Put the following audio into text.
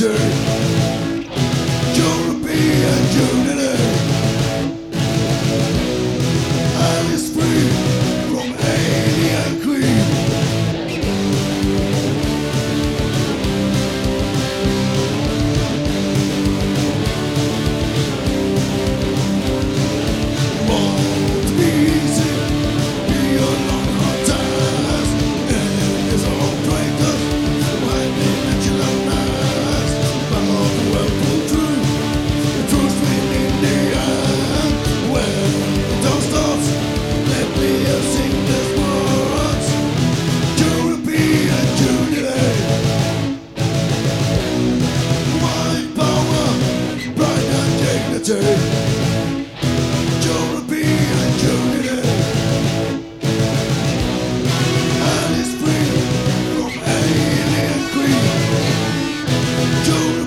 and European